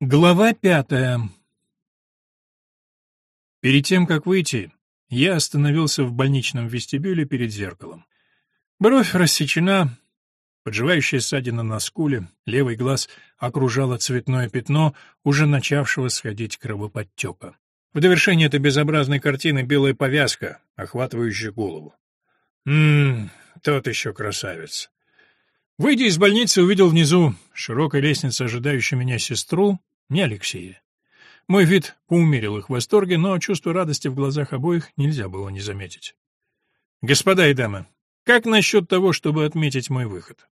Глава пятая Перед тем, как выйти, я остановился в больничном вестибюле перед зеркалом. Бровь рассечена, подживающая ссадина на скуле, левый глаз окружало цветное пятно, уже начавшего сходить кровоподтека. В довершение этой безобразной картины белая повязка, охватывающая голову. Ммм, тот еще красавец. Выйдя из больницы, увидел внизу широкой лестнице ожидающую меня сестру, не Алексея. Мой вид поумерил их в восторге, но чувство радости в глазах обоих нельзя было не заметить. «Господа и дамы, как насчет того, чтобы отметить мой выход?»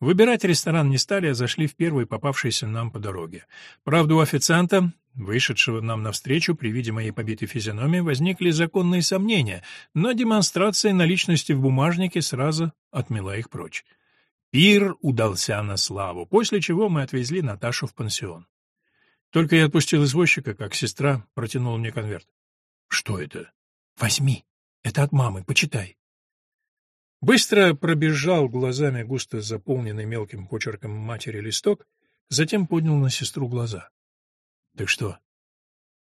Выбирать ресторан не стали, а зашли в первый попавшийся нам по дороге. Правда, у официанта вышедшего нам навстречу при виде моей побитой физиономии, возникли законные сомнения, но демонстрация наличности в бумажнике сразу отмела их прочь. Пир удался на славу, после чего мы отвезли Наташу в пансион. Только я отпустил извозчика, как сестра протянула мне конверт. «Что это?» «Возьми. Это от мамы. Почитай». Быстро пробежал глазами густо заполненный мелким почерком матери листок, затем поднял на сестру глаза. Так что,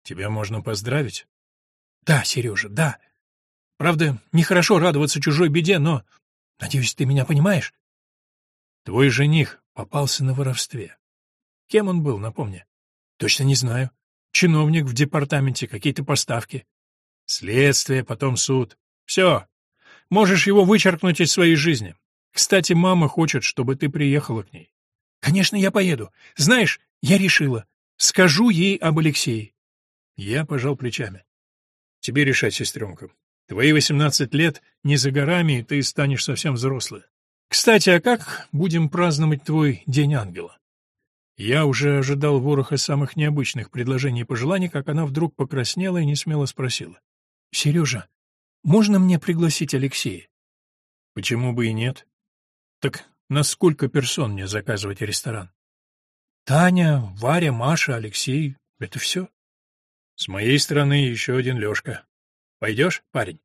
тебя можно поздравить? Да, Сережа, да. Правда, нехорошо радоваться чужой беде, но... Надеюсь, ты меня понимаешь? Твой жених попался на воровстве. Кем он был, напомни? Точно не знаю. Чиновник в департаменте, какие-то поставки. Следствие, потом суд. Все. Можешь его вычеркнуть из своей жизни. Кстати, мама хочет, чтобы ты приехала к ней. Конечно, я поеду. Знаешь, я решила. Скажу ей об Алексее. Я пожал плечами. Тебе решать, сестренка. Твои восемнадцать лет не за горами, и ты станешь совсем взрослой. Кстати, а как будем праздновать твой День Ангела? Я уже ожидал вороха самых необычных предложений и пожеланий, как она вдруг покраснела и несмело спросила. — Сережа, можно мне пригласить Алексея? — Почему бы и нет? — Так на сколько персон мне заказывать ресторан? Таня, Варя, Маша, Алексей — это все. С моей стороны еще один Лешка. Пойдешь, парень?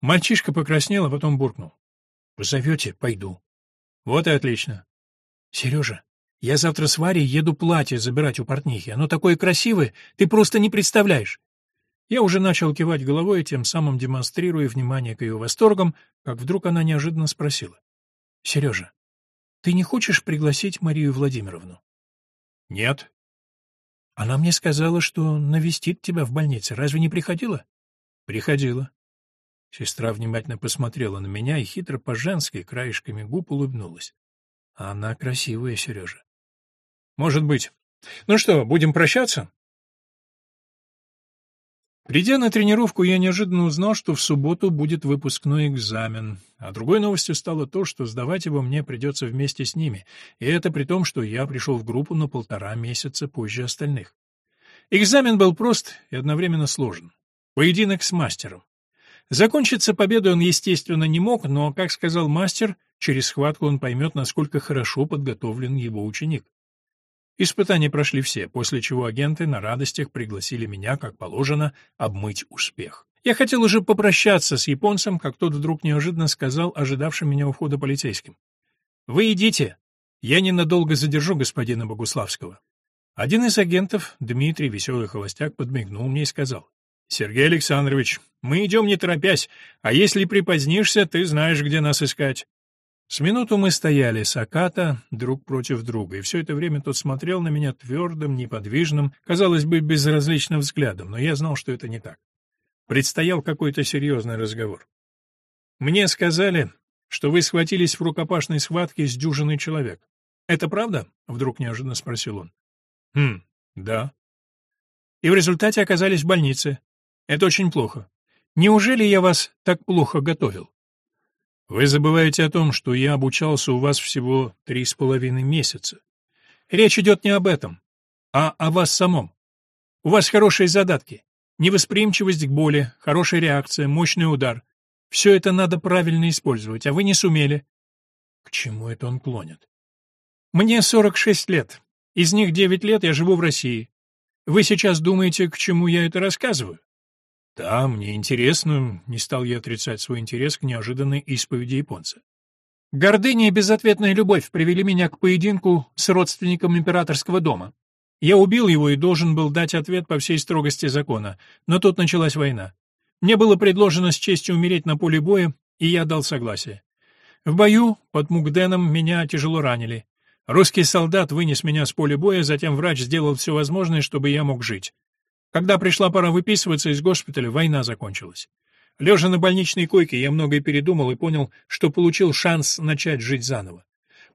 Мальчишка покраснел, а потом буркнул. Позовете — пойду. Вот и отлично. Сережа, я завтра с Варей еду платье забирать у портнихи. Оно такое красивое, ты просто не представляешь. Я уже начал кивать головой, тем самым демонстрируя внимание к ее восторгам, как вдруг она неожиданно спросила. — Сережа, ты не хочешь пригласить Марию Владимировну? Нет. Она мне сказала, что навестит тебя в больнице. Разве не приходила? Приходила. Сестра внимательно посмотрела на меня и хитро по-женски краешками губ улыбнулась. Она красивая, Сережа. Может быть. Ну что, будем прощаться? Придя на тренировку, я неожиданно узнал, что в субботу будет выпускной экзамен. А другой новостью стало то, что сдавать его мне придется вместе с ними, и это при том, что я пришел в группу на полтора месяца позже остальных. Экзамен был прост и одновременно сложен. Поединок с мастером. Закончиться победой он, естественно, не мог, но, как сказал мастер, через схватку он поймет, насколько хорошо подготовлен его ученик. Испытания прошли все, после чего агенты на радостях пригласили меня, как положено, обмыть успех. Я хотел уже попрощаться с японцем, как тот вдруг неожиданно сказал ожидавшим меня у входа полицейским. «Вы идите. Я ненадолго задержу господина Богуславского». Один из агентов, Дмитрий, веселый холостяк, подмигнул мне и сказал. «Сергей Александрович, мы идем не торопясь, а если припозднишься, ты знаешь, где нас искать». С минуту мы стояли с Аката друг против друга, и все это время тот смотрел на меня твердым, неподвижным, казалось бы, безразличным взглядом, но я знал, что это не так. Предстоял какой-то серьезный разговор. «Мне сказали, что вы схватились в рукопашной схватке с дюжиной человек. Это правда?» — вдруг неожиданно спросил он. «Хм, да». «И в результате оказались в больнице. Это очень плохо. Неужели я вас так плохо готовил?» Вы забываете о том, что я обучался у вас всего три с половиной месяца. Речь идет не об этом, а о вас самом. У вас хорошие задатки. Невосприимчивость к боли, хорошая реакция, мощный удар. Все это надо правильно использовать, а вы не сумели. К чему это он клонит? Мне 46 лет. Из них 9 лет я живу в России. Вы сейчас думаете, к чему я это рассказываю? Да, мне интересно, не стал я отрицать свой интерес к неожиданной исповеди японца. Гордыня и безответная любовь привели меня к поединку с родственником императорского дома. Я убил его и должен был дать ответ по всей строгости закона, но тут началась война. Мне было предложено с честью умереть на поле боя, и я дал согласие. В бою под Мугденом меня тяжело ранили. Русский солдат вынес меня с поля боя, затем врач сделал все возможное, чтобы я мог жить. Когда пришла пора выписываться из госпиталя, война закончилась. Лежа на больничной койке, я многое передумал и понял, что получил шанс начать жить заново.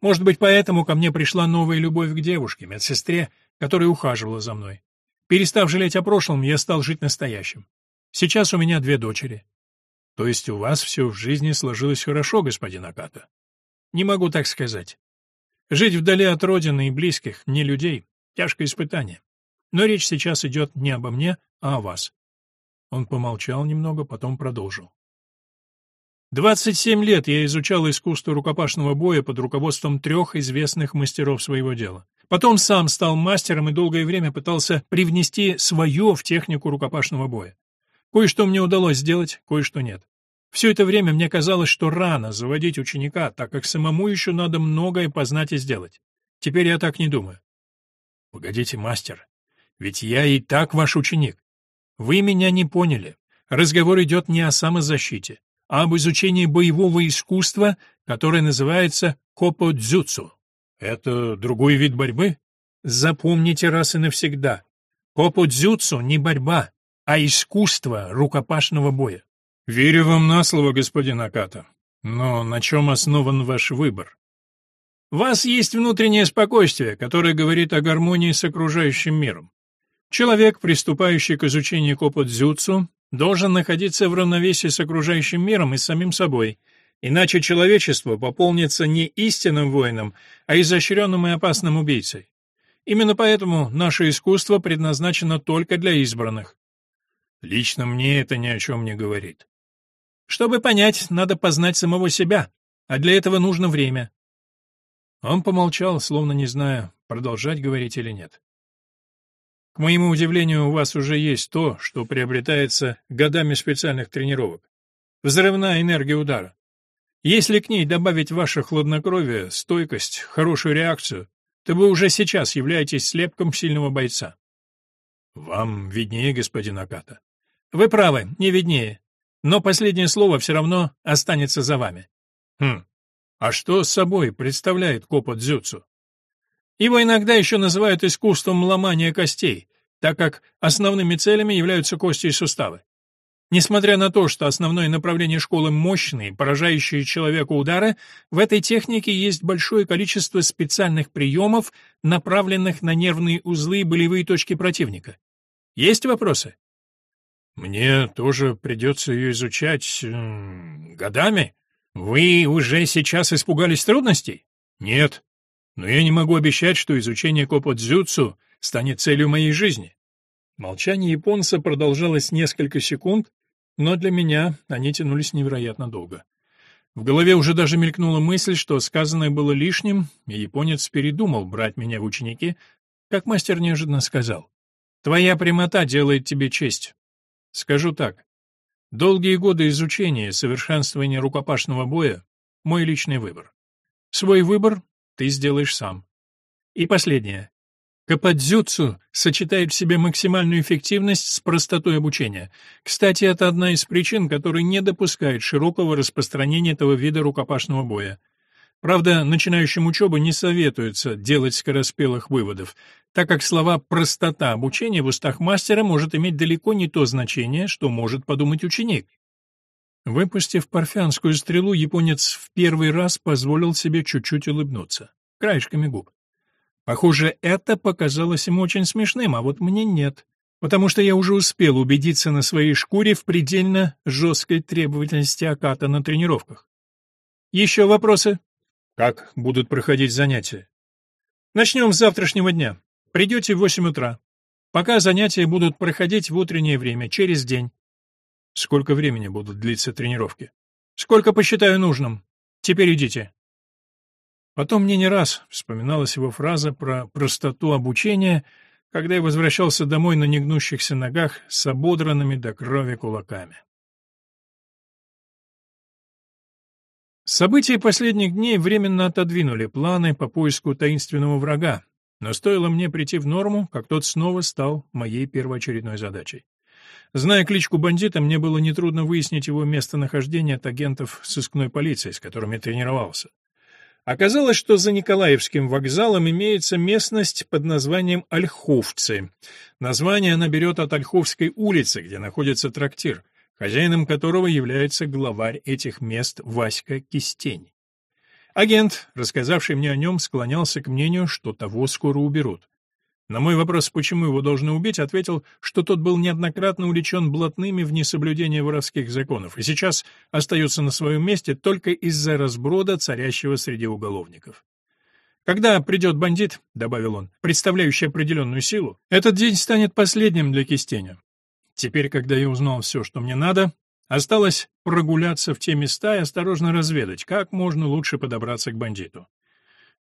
Может быть, поэтому ко мне пришла новая любовь к девушке, медсестре, которая ухаживала за мной. Перестав жалеть о прошлом, я стал жить настоящим. Сейчас у меня две дочери. То есть у вас все в жизни сложилось хорошо, господин Аката? Не могу так сказать. Жить вдали от родины и близких, не людей — тяжкое испытание. Но речь сейчас идет не обо мне, а о вас. Он помолчал немного, потом продолжил. Двадцать семь лет я изучал искусство рукопашного боя под руководством трех известных мастеров своего дела. Потом сам стал мастером и долгое время пытался привнести свое в технику рукопашного боя. Кое-что мне удалось сделать, кое-что нет. Все это время мне казалось, что рано заводить ученика, так как самому еще надо многое познать и сделать. Теперь я так не думаю. Погодите, мастер, ведь я и так ваш ученик. Вы меня не поняли. Разговор идет не о самозащите, а об изучении боевого искусства, которое называется коподзюцу. Это другой вид борьбы? Запомните раз и навсегда. Коподзюцу не борьба, а искусство рукопашного боя. Верю вам на слово, господин Аката. Но на чем основан ваш выбор? У вас есть внутреннее спокойствие, которое говорит о гармонии с окружающим миром. Человек, приступающий к изучению копот-дзюцу, должен находиться в равновесии с окружающим миром и самим собой, иначе человечество пополнится не истинным воином, а изощренным и опасным убийцей. Именно поэтому наше искусство предназначено только для избранных. Лично мне это ни о чем не говорит. Чтобы понять, надо познать самого себя, а для этого нужно время. Он помолчал, словно не зная, продолжать говорить или нет. К моему удивлению, у вас уже есть то, что приобретается годами специальных тренировок. Взрывная энергия удара. Если к ней добавить ваше хладнокровие, стойкость, хорошую реакцию, то вы уже сейчас являетесь слепком сильного бойца. Вам виднее, господин Аката. Вы правы, не виднее. Но последнее слово все равно останется за вами. Хм. А что собой представляет копот дзюцу? Его иногда еще называют искусством ломания костей, так как основными целями являются кости и суставы. Несмотря на то, что основное направление школы мощные, поражающие человека удары, в этой технике есть большое количество специальных приемов, направленных на нервные узлы и болевые точки противника. Есть вопросы? Мне тоже придется ее изучать годами. Вы уже сейчас испугались трудностей? Нет. Но я не могу обещать, что изучение копотзюцу станет целью моей жизни. Молчание японца продолжалось несколько секунд, но для меня они тянулись невероятно долго. В голове уже даже мелькнула мысль, что сказанное было лишним, и японец передумал брать меня в ученики, как мастер неожиданно сказал. «Твоя прямота делает тебе честь. Скажу так. Долгие годы изучения и совершенствования рукопашного боя — мой личный выбор. Свой выбор ты сделаешь сам. И последнее. Кападзюцу сочетает в себе максимальную эффективность с простотой обучения. Кстати, это одна из причин, которая не допускает широкого распространения этого вида рукопашного боя. Правда, начинающим учебу не советуется делать скороспелых выводов, так как слова «простота обучения» в устах мастера может иметь далеко не то значение, что может подумать ученик. Выпустив парфянскую стрелу, японец в первый раз позволил себе чуть-чуть улыбнуться, краешками губ. Похоже, это показалось ему очень смешным, а вот мне нет, потому что я уже успел убедиться на своей шкуре в предельно жесткой требовательности Аката на тренировках. Еще вопросы? Как будут проходить занятия? Начнем с завтрашнего дня. Придете в восемь утра. Пока занятия будут проходить в утреннее время, через день. Сколько времени будут длиться тренировки? Сколько посчитаю нужным. Теперь идите. Потом мне не раз вспоминалась его фраза про простоту обучения, когда я возвращался домой на негнущихся ногах с ободранными до крови кулаками. События последних дней временно отодвинули планы по поиску таинственного врага, Но стоило мне прийти в норму, как тот снова стал моей первоочередной задачей. Зная кличку бандита, мне было нетрудно выяснить его местонахождение от агентов сыскной полиции, с которыми тренировался. Оказалось, что за Николаевским вокзалом имеется местность под названием Ольховцы. Название она берет от Ольховской улицы, где находится трактир, хозяином которого является главарь этих мест Васька Кистень. Агент, рассказавший мне о нем, склонялся к мнению, что того скоро уберут. На мой вопрос, почему его должны убить, ответил, что тот был неоднократно увлечен блатными в несоблюдение воровских законов и сейчас остается на своем месте только из-за разброда, царящего среди уголовников. «Когда придет бандит», — добавил он, — «представляющий определенную силу, этот день станет последним для Кистеня. Теперь, когда я узнал все, что мне надо, осталось прогуляться в те места и осторожно разведать, как можно лучше подобраться к бандиту.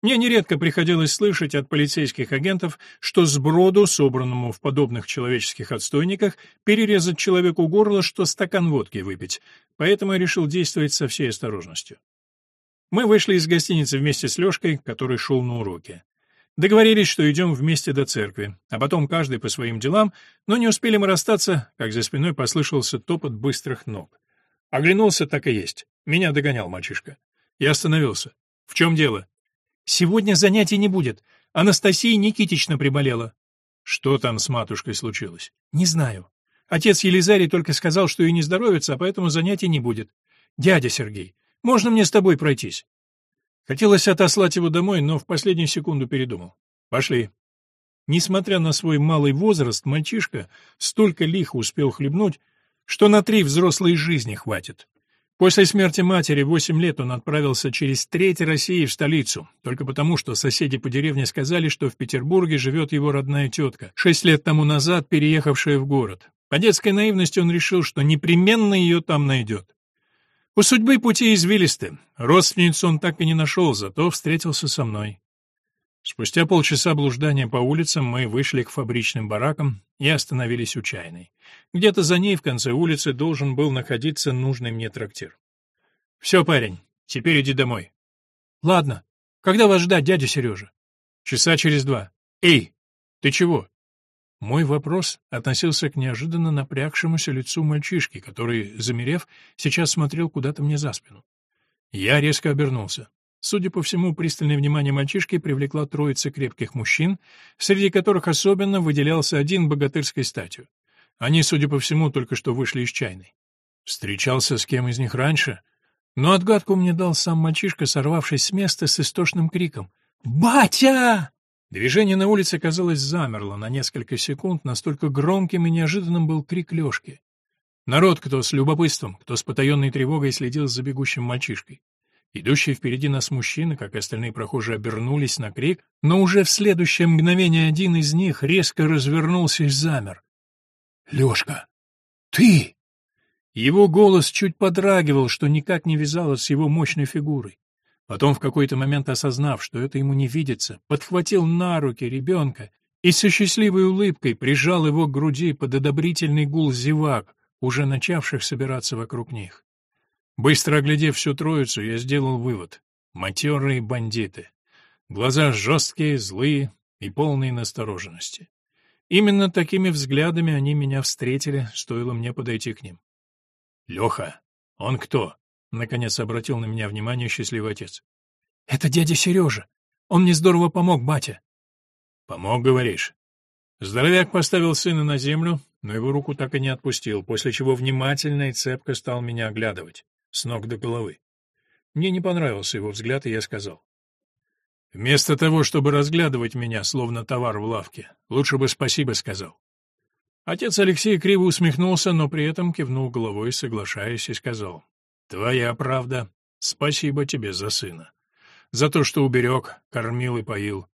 Мне нередко приходилось слышать от полицейских агентов, что сброду, собранному в подобных человеческих отстойниках, перерезать человеку горло, что стакан водки выпить, поэтому я решил действовать со всей осторожностью. Мы вышли из гостиницы вместе с Лёшкой, который шел на уроки. Договорились, что идем вместе до церкви, а потом каждый по своим делам, но не успели мы расстаться, как за спиной послышался топот быстрых ног. Оглянулся, так и есть. Меня догонял мальчишка. Я остановился. «В чем дело?» Сегодня занятий не будет. Анастасия Никитична приболела. Что там с матушкой случилось? Не знаю. Отец Елизарий только сказал, что ей не здоровится, а поэтому занятий не будет. Дядя Сергей, можно мне с тобой пройтись? Хотелось отослать его домой, но в последнюю секунду передумал. Пошли. Несмотря на свой малый возраст, мальчишка столько лихо успел хлебнуть, что на три взрослые жизни хватит. После смерти матери восемь лет он отправился через треть России в столицу, только потому, что соседи по деревне сказали, что в Петербурге живет его родная тетка, шесть лет тому назад переехавшая в город. По детской наивности он решил, что непременно ее там найдет. У судьбы пути извилисты. Родственницу он так и не нашел, зато встретился со мной. Спустя полчаса блуждания по улицам мы вышли к фабричным баракам и остановились у чайной. Где-то за ней в конце улицы должен был находиться нужный мне трактир. «Все, парень, теперь иди домой». «Ладно. Когда вас ждать, дядя Сережа?» «Часа через два. Эй, ты чего?» Мой вопрос относился к неожиданно напрягшемуся лицу мальчишки, который, замерев, сейчас смотрел куда-то мне за спину. Я резко обернулся. Судя по всему, пристальное внимание мальчишки привлекла троица крепких мужчин, среди которых особенно выделялся один богатырской статью. Они, судя по всему, только что вышли из чайной. Встречался с кем из них раньше? Но отгадку мне дал сам мальчишка, сорвавшись с места с истошным криком. «Батя!» Движение на улице, казалось, замерло на несколько секунд, настолько громким и неожиданным был крик Лёшки. Народ, кто с любопытством, кто с потаенной тревогой следил за бегущим мальчишкой. Идущие впереди нас мужчины, как и остальные прохожие, обернулись на крик, но уже в следующее мгновение один из них резко развернулся и замер. «Лёшка, ты!» Его голос чуть подрагивал, что никак не вязалось с его мощной фигурой. Потом, в какой-то момент осознав, что это ему не видится, подхватил на руки ребенка и со счастливой улыбкой прижал его к груди под одобрительный гул зевак, уже начавших собираться вокруг них. Быстро оглядев всю троицу, я сделал вывод. Матерые бандиты. Глаза жесткие, злые и полные настороженности. Именно такими взглядами они меня встретили, стоило мне подойти к ним. «Леха, он кто?» — наконец обратил на меня внимание счастливый отец. «Это дядя Сережа. Он мне здорово помог, батя». «Помог, говоришь?» Здоровяк поставил сына на землю, но его руку так и не отпустил, после чего внимательно и цепко стал меня оглядывать с ног до головы. Мне не понравился его взгляд, и я сказал. Вместо того, чтобы разглядывать меня, словно товар в лавке, лучше бы спасибо сказал. Отец Алексей криво усмехнулся, но при этом кивнул головой, соглашаясь, и сказал. «Твоя правда. Спасибо тебе за сына. За то, что уберег, кормил и поил.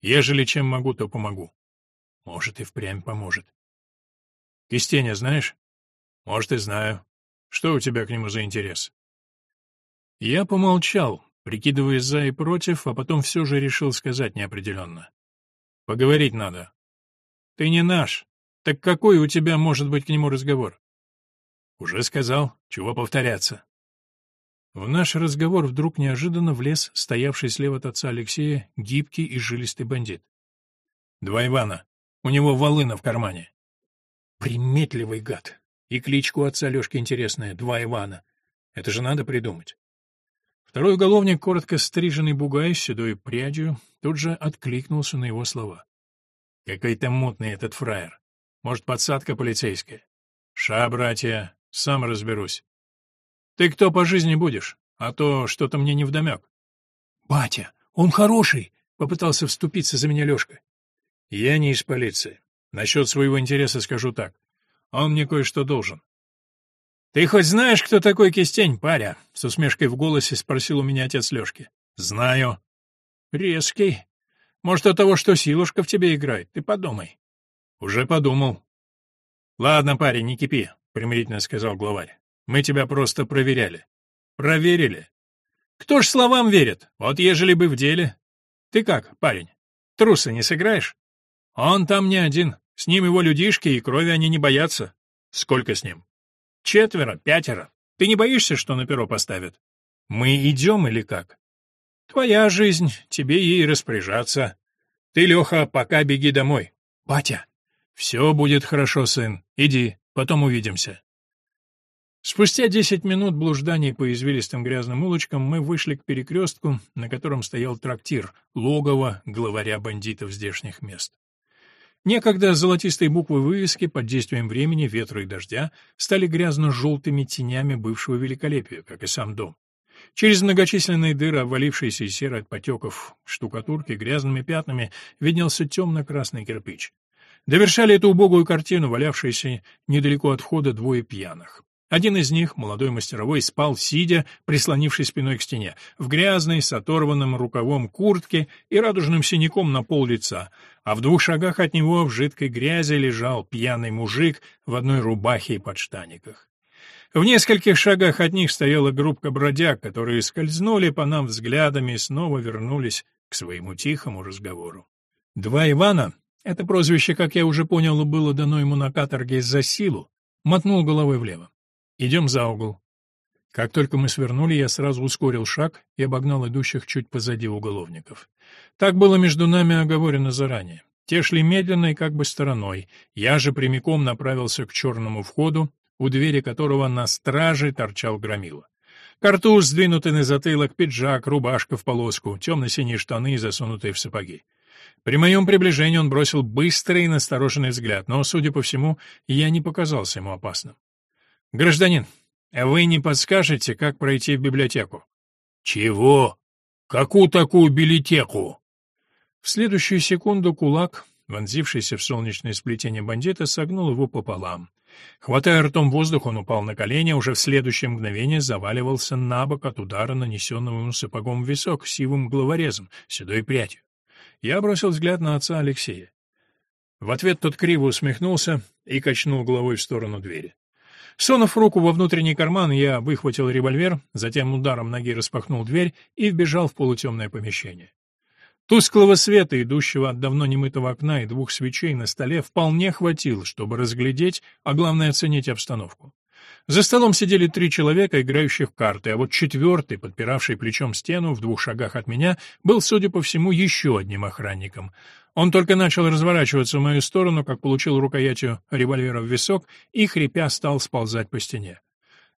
Ежели чем могу, то помогу. Может, и впрямь поможет. Кистеня знаешь? Может, и знаю. Что у тебя к нему за интерес? Я помолчал, прикидывая за и против, а потом все же решил сказать неопределенно. Поговорить надо. Ты не наш. Так какой у тебя может быть к нему разговор? Уже сказал. Чего повторяться? В наш разговор вдруг неожиданно влез стоявший слева от отца Алексея гибкий и жилистый бандит. Два Ивана. У него волына в кармане. Приметливый гад. И кличку отца Лёшки интересная — Два Ивана. Это же надо придумать. Второй уголовник, коротко стриженный бугай с седой прядью, тут же откликнулся на его слова. Какой-то мутный этот фраер. Может, подсадка полицейская? Ша, братья, сам разберусь. Ты кто по жизни будешь? А то что-то мне невдомек. Батя, он хороший, попытался вступиться за меня Лёшка. Я не из полиции. Насчет своего интереса скажу так. Он мне кое-что должен. «Ты хоть знаешь, кто такой Кистень, паря?» — с усмешкой в голосе спросил у меня отец Лёшки. «Знаю». «Резкий. Может, от того, что силушка в тебе играет. Ты подумай». «Уже подумал». «Ладно, парень, не кипи», — примирительно сказал главарь. «Мы тебя просто проверяли». «Проверили». «Кто ж словам верит? Вот ежели бы в деле». «Ты как, парень, труса не сыграешь?» «Он там не один. С ним его людишки, и крови они не боятся». «Сколько с ним?» Четверо, пятеро. Ты не боишься, что на перо поставят? Мы идем или как? Твоя жизнь, тебе ей распоряжаться. Ты, Леха, пока беги домой. Батя, все будет хорошо, сын. Иди, потом увидимся. Спустя десять минут блужданий по извилистым грязным улочкам мы вышли к перекрестку, на котором стоял трактир, логово главаря бандитов здешних мест. Некогда золотистые буквы вывески под действием времени, ветра и дождя стали грязно-желтыми тенями бывшего великолепия, как и сам дом. Через многочисленные дыры, обвалившиеся и серые от потеков штукатурки, грязными пятнами виднелся темно-красный кирпич. Довершали эту убогую картину валявшиеся недалеко от входа двое пьяных. Один из них, молодой мастеровой, спал сидя, прислонившись спиной к стене, в грязной, с оторванным рукавом куртке и радужным синяком на пол лица, а в двух шагах от него в жидкой грязи лежал пьяный мужик в одной рубахе и подштаниках. В нескольких шагах от них стояла группка бродяг, которые скользнули по нам взглядами и снова вернулись к своему тихому разговору. Два Ивана — это прозвище, как я уже понял, было дано ему на каторге за силу, мотнул головой влево. Идем за угол. Как только мы свернули, я сразу ускорил шаг и обогнал идущих чуть позади уголовников. Так было между нами оговорено заранее. Те шли медленно и как бы стороной. Я же прямиком направился к черному входу, у двери которого на страже торчал громила. Картуз, сдвинутый на затылок, пиджак, рубашка в полоску, темно-синие штаны, засунутые в сапоги. При моем приближении он бросил быстрый и настороженный взгляд, но, судя по всему, я не показался ему опасным. «Гражданин, вы не подскажете, как пройти в библиотеку?» «Чего? Какую такую библиотеку?» В следующую секунду кулак, вонзившийся в солнечное сплетение бандита, согнул его пополам. Хватая ртом воздух, он упал на колени, а уже в следующее мгновение заваливался на бок от удара, нанесенного ему сапогом в висок, сивым главорезом, седой прядью. Я бросил взгляд на отца Алексея. В ответ тот криво усмехнулся и качнул головой в сторону двери. Сунув руку во внутренний карман, я выхватил револьвер, затем ударом ноги распахнул дверь и вбежал в полутемное помещение. Тусклого света, идущего от давно немытого окна и двух свечей на столе, вполне хватило, чтобы разглядеть, а главное оценить обстановку. За столом сидели три человека, играющих в карты, а вот четвертый, подпиравший плечом стену в двух шагах от меня, был, судя по всему, еще одним охранником. Он только начал разворачиваться в мою сторону, как получил рукоятью револьвера в висок и, хрипя, стал сползать по стене.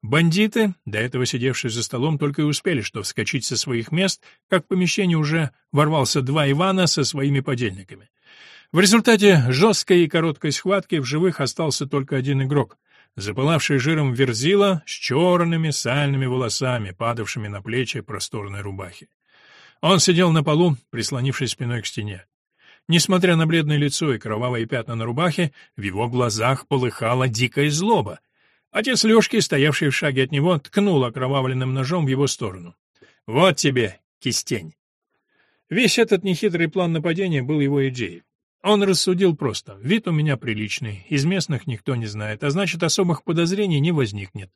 Бандиты, до этого сидевшие за столом, только и успели что вскочить со своих мест, как в помещение уже ворвался два Ивана со своими подельниками. В результате жесткой и короткой схватки в живых остался только один игрок запылавший жиром верзила с черными сальными волосами, падавшими на плечи просторной рубахи. Он сидел на полу, прислонившись спиной к стене. Несмотря на бледное лицо и кровавые пятна на рубахе, в его глазах полыхала дикая злоба. Отец Лёшки, стоявший в шаге от него, ткнул окровавленным ножом в его сторону. «Вот тебе, кистень!» Весь этот нехитрый план нападения был его идеей. Он рассудил просто. Вид у меня приличный, из местных никто не знает, а значит, особых подозрений не возникнет.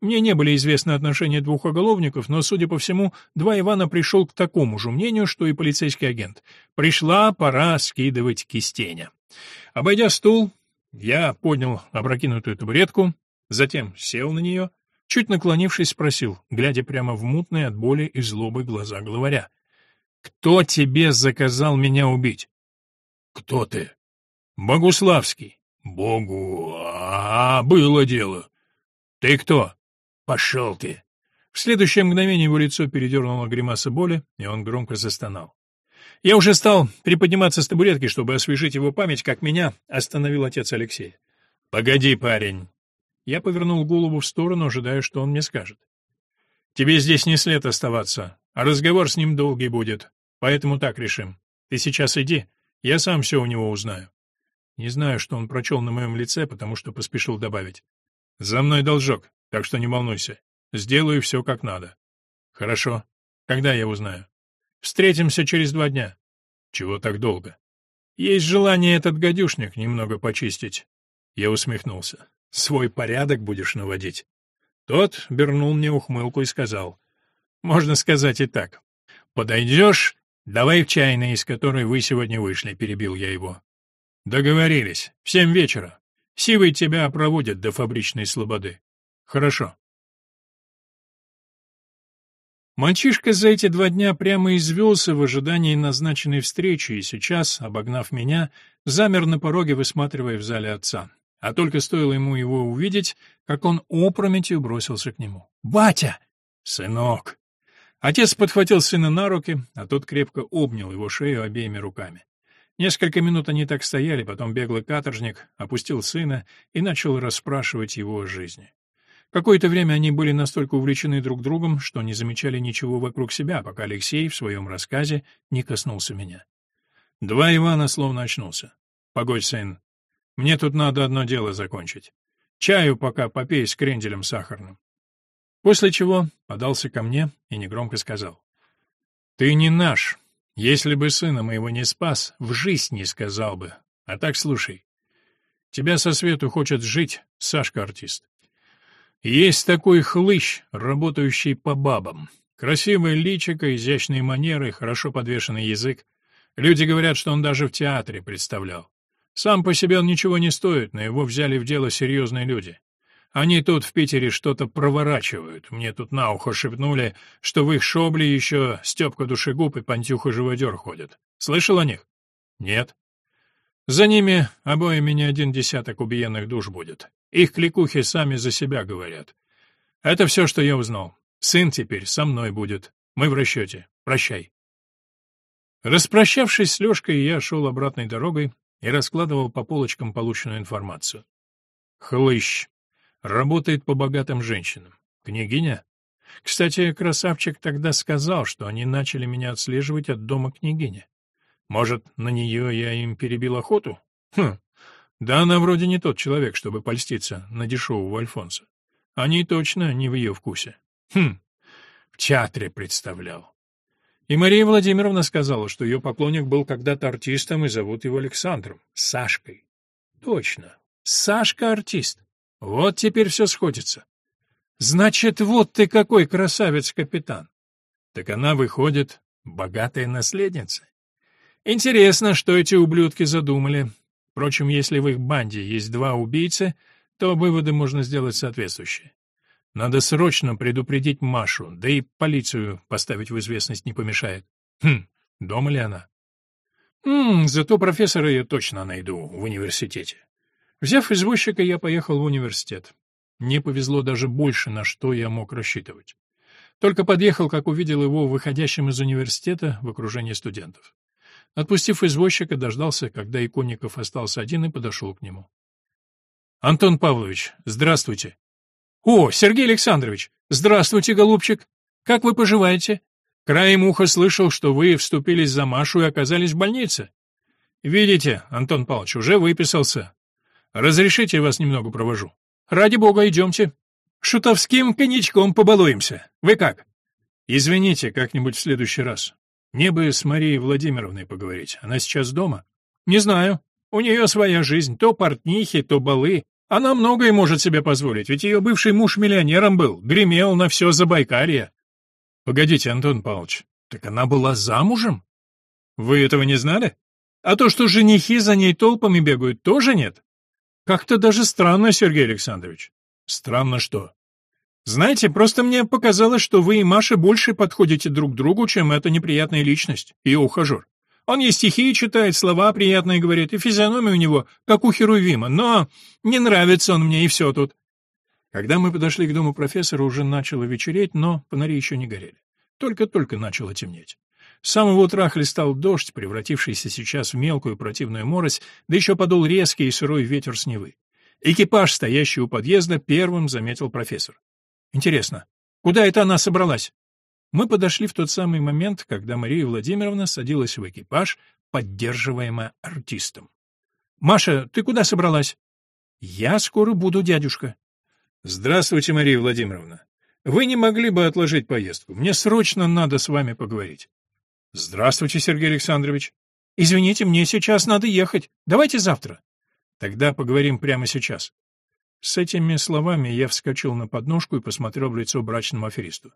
Мне не были известны отношения двух уголовников, но, судя по всему, два Ивана пришел к такому же мнению, что и полицейский агент. Пришла пора скидывать кистеня. Обойдя стул, я поднял опрокинутую табуретку, затем сел на нее, чуть наклонившись, спросил, глядя прямо в мутные от боли и злобы глаза главаря. «Кто тебе заказал меня убить?» Кто ты? Богуславский. Богу, а, было дело. Ты кто? Пошел ты. В следующее мгновение его лицо передернуло гримаса боли, и он громко застонал. Я уже стал приподниматься с табуретки, чтобы освежить его память, как меня остановил отец Алексей. «Погоди, парень». Я повернул голову в сторону, ожидая, что он мне скажет. «Тебе здесь не след оставаться, а разговор с ним долгий будет, поэтому так решим. Ты сейчас иди, я сам все у него узнаю». Не знаю, что он прочел на моем лице, потому что поспешил добавить. «За мной должок, так что не волнуйся. Сделаю все как надо». «Хорошо. Когда я узнаю?» «Встретимся через два дня». «Чего так долго?» «Есть желание этот гадюшник немного почистить». Я усмехнулся. «Свой порядок будешь наводить?» Тот вернул мне ухмылку и сказал. «Можно сказать и так. Подойдешь, давай в чайной, из которой вы сегодня вышли», — перебил я его. «Договорились. В семь вечера. Сивый тебя проводят до фабричной слободы. Хорошо». Мальчишка за эти два дня прямо извелся в ожидании назначенной встречи и сейчас, обогнав меня, замер на пороге, высматривая в зале отца. А только стоило ему его увидеть, как он опрометью бросился к нему. «Батя!» «Сынок!» Отец подхватил сына на руки, а тот крепко обнял его шею обеими руками. Несколько минут они так стояли, потом беглый каторжник опустил сына и начал расспрашивать его о жизни. Какое-то время они были настолько увлечены друг другом, что не замечали ничего вокруг себя, пока Алексей в своем рассказе не коснулся меня. Два Ивана словно очнулся. «Погодь, сын, мне тут надо одно дело закончить. Чаю пока попей с кренделем сахарным. После чего подался ко мне и негромко сказал. «Ты не наш. Если бы сына моего не спас, в жизнь не сказал бы. А так слушай. Тебя со свету хочет жить Сашка-артист. Есть такой хлыщ, работающий по бабам. Красивое личико, изящные манеры, хорошо подвешенный язык. Люди говорят, что он даже в театре представлял. Сам по себе он ничего не стоит, но его взяли в дело серьезные люди. Они тут в Питере что-то проворачивают. Мне тут на ухо шепнули, что в их шобле еще Степка Душегуб и Пантюха Живодер ходят. Слышал о них? Нет. За ними обоими не один десяток убиенных душ будет. Их кликухи сами за себя говорят. Это все, что я узнал. Сын теперь со мной будет. Мы в расчете. Прощай. Распрощавшись с Лешкой, я шел обратной дорогой, и раскладывал по полочкам полученную информацию. Хлыщ. Работает по богатым женщинам. Княгиня? Кстати, красавчик тогда сказал, что они начали меня отслеживать от дома княгини. Может, на нее я им перебил охоту? Хм. Да она вроде не тот человек, чтобы польститься на дешевого Альфонса. Они точно не в ее вкусе. Хм. В театре представлял. И Мария Владимировна сказала, что ее поклонник был когда-то артистом и зовут его Александром, Сашкой. Точно, Сашка-артист. Вот теперь все сходится. Значит, вот ты какой красавец-капитан. Так она, выходит, богатая наследница. Интересно, что эти ублюдки задумали. Впрочем, если в их банде есть два убийцы, то выводы можно сделать соответствующие. Надо срочно предупредить Машу, да и полицию поставить в известность не помешает. Хм, дома ли она? Хм, зато профессора я точно найду в университете. Взяв извозчика, я поехал в университет. Мне повезло даже больше, на что я мог рассчитывать. Только подъехал, как увидел его выходящим из университета в окружении студентов. Отпустив извозчика, дождался, когда Иконников остался один и подошел к нему. — Антон Павлович, здравствуйте. «О, Сергей Александрович! Здравствуйте, голубчик! Как вы поживаете? Краем уха слышал, что вы вступились за Машу и оказались в больнице. Видите, Антон Павлович, уже выписался. Разрешите, вас немного провожу. Ради бога, идемте. Шутовским коньячком побалуемся. Вы как? Извините, как-нибудь в следующий раз. Мне бы с Марией Владимировной поговорить. Она сейчас дома? Не знаю. У нее своя жизнь. То портнихи, то балы. Она многое может себе позволить, ведь ее бывший муж миллионером был, гремел на все Забайкалье. Погодите, Антон Павлович, так она была замужем? Вы этого не знали? А то, что женихи за ней толпами бегают, тоже нет? Как-то даже странно, Сергей Александрович. Странно что? Знаете, просто мне показалось, что вы и Маша больше подходите друг другу, чем эта неприятная личность, ее ухажер. Он ей стихи читает, слова приятные говорит, и физиономия у него, как у Херувима, но не нравится он мне, и все тут. Когда мы подошли к дому профессора, уже начало вечереть, но фонари еще не горели. Только-только начало темнеть. С самого утра хлестал дождь, превратившийся сейчас в мелкую противную морось, да еще подул резкий и сырой ветер с Невы. Экипаж, стоящий у подъезда, первым заметил профессор. «Интересно, куда это она собралась?» Мы подошли в тот самый момент, когда Мария Владимировна садилась в экипаж, поддерживаемая артистом. «Маша, ты куда собралась?» «Я скоро буду, дядюшка». «Здравствуйте, Мария Владимировна. Вы не могли бы отложить поездку? Мне срочно надо с вами поговорить». «Здравствуйте, Сергей Александрович». «Извините, мне сейчас надо ехать. Давайте завтра». «Тогда поговорим прямо сейчас». С этими словами я вскочил на подножку и посмотрел в лицо брачному аферисту.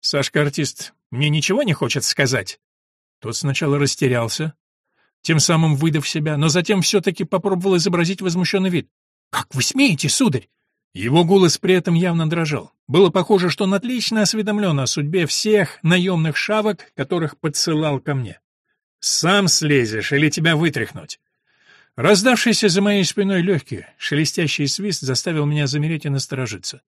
«Сашка-артист мне ничего не хочет сказать?» Тот сначала растерялся, тем самым выдав себя, но затем все-таки попробовал изобразить возмущенный вид. «Как вы смеете, сударь? Его голос при этом явно дрожал. Было похоже, что он отлично осведомлен о судьбе всех наемных шавок, которых подсылал ко мне. «Сам слезешь или тебя вытряхнуть?» Раздавшийся за моей спиной легкий, шелестящий свист заставил меня замереть и насторожиться.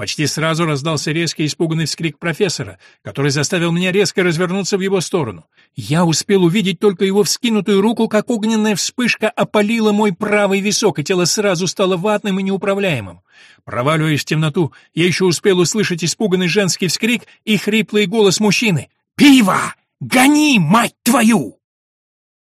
Почти сразу раздался резкий испуганный вскрик профессора, который заставил меня резко развернуться в его сторону. Я успел увидеть только его вскинутую руку, как огненная вспышка опалила мой правый висок, и тело сразу стало ватным и неуправляемым. Проваливаясь в темноту, я еще успел услышать испуганный женский вскрик и хриплый голос мужчины. «Пиво! Гони, мать твою!»